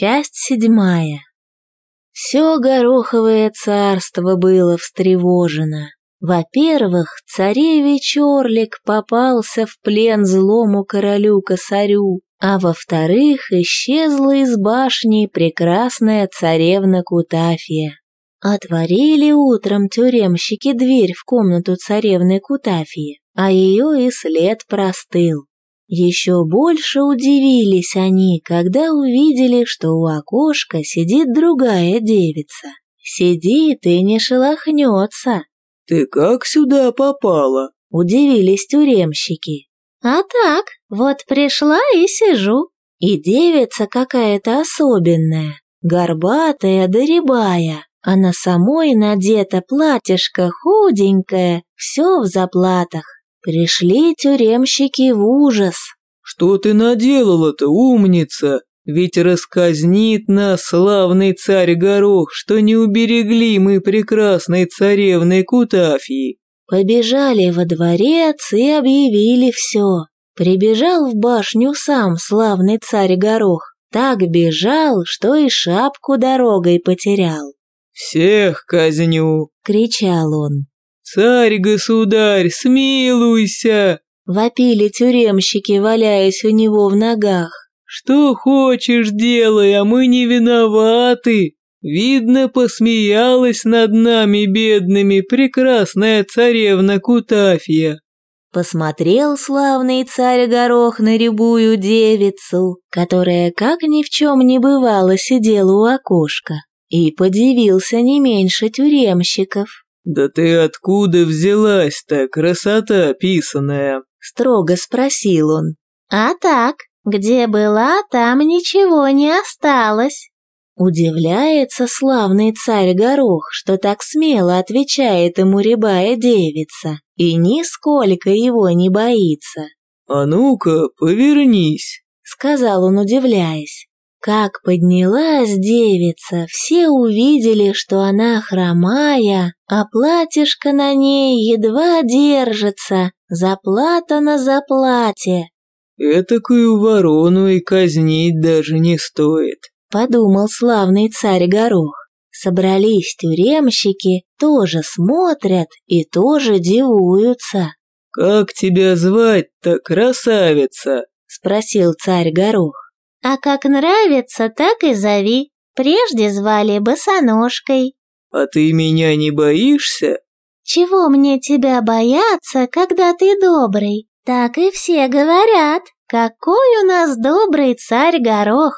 Часть седьмая. Все гороховое царство было встревожено. Во-первых, царевич Орлик попался в плен злому королю-косарю, а во-вторых, исчезла из башни прекрасная царевна Кутафия. Отворили утром тюремщики дверь в комнату царевны Кутафии, а ее и след простыл. Еще больше удивились они, когда увидели, что у окошка сидит другая девица. Сидит и не шелохнется. «Ты как сюда попала?» – удивились тюремщики. «А так, вот пришла и сижу. И девица какая-то особенная, горбатая да рябая, а на самой надето платьишко худенькое, все в заплатах. Пришли тюремщики в ужас. «Что ты наделала-то, умница? Ведь расказнит нас славный царь Горох, что не уберегли мы прекрасной царевной Кутафьи». Побежали во дворец и объявили все. Прибежал в башню сам славный царь Горох. Так бежал, что и шапку дорогой потерял. «Всех казню!» — кричал он. «Царь-государь, смилуйся!» Вопили тюремщики, валяясь у него в ногах. «Что хочешь, делай, а мы не виноваты!» Видно, посмеялась над нами, бедными, прекрасная царевна Кутафья. Посмотрел славный царь Горох на рябую девицу, которая, как ни в чем не бывало, сидела у окошка, и подивился не меньше тюремщиков. «Да ты откуда взялась-то, красота писаная?» — строго спросил он. «А так, где была, там ничего не осталось». Удивляется славный царь Горох, что так смело отвечает ему рябая девица, и нисколько его не боится. «А ну-ка, повернись», — сказал он, удивляясь. Как поднялась девица, все увидели, что она хромая, а платьишко на ней едва держится, заплата на заплате. «Этакую ворону и казнить даже не стоит», — подумал славный царь Горох. Собрались тюремщики, тоже смотрят и тоже дивуются. «Как тебя звать-то, красавица?» — спросил царь Горох. А как нравится, так и зови. Прежде звали босоножкой. А ты меня не боишься? Чего мне тебя бояться, когда ты добрый? Так и все говорят. Какой у нас добрый царь Горох.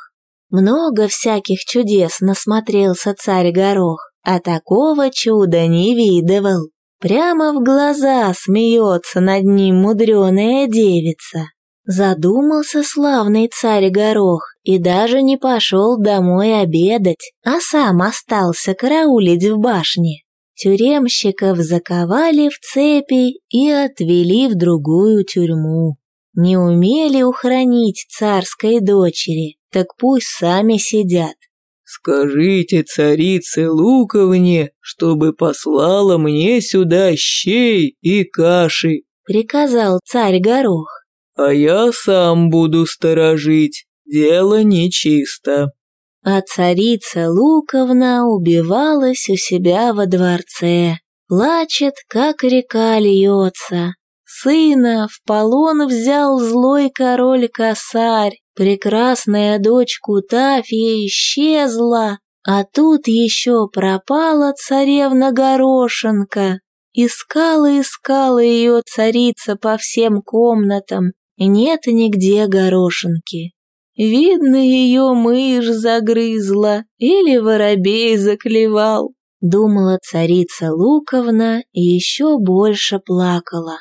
Много всяких чудес насмотрелся царь Горох, а такого чуда не видывал. Прямо в глаза смеется над ним мудреная девица. Задумался славный царь Горох и даже не пошел домой обедать, а сам остался караулить в башне. Тюремщиков заковали в цепи и отвели в другую тюрьму. Не умели ухранить царской дочери, так пусть сами сидят. «Скажите царице Луковне, чтобы послала мне сюда щей и каши», — приказал царь Горох а я сам буду сторожить, дело нечисто». А царица Луковна убивалась у себя во дворце, плачет, как река льется. Сына в полон взял злой король-косарь, прекрасная дочь Кутафия исчезла, а тут еще пропала царевна Горошенко. Искала-искала ее царица по всем комнатам, нет нигде горошинки. Видно, ее мышь загрызла или воробей заклевал. Думала царица Луковна и еще больше плакала.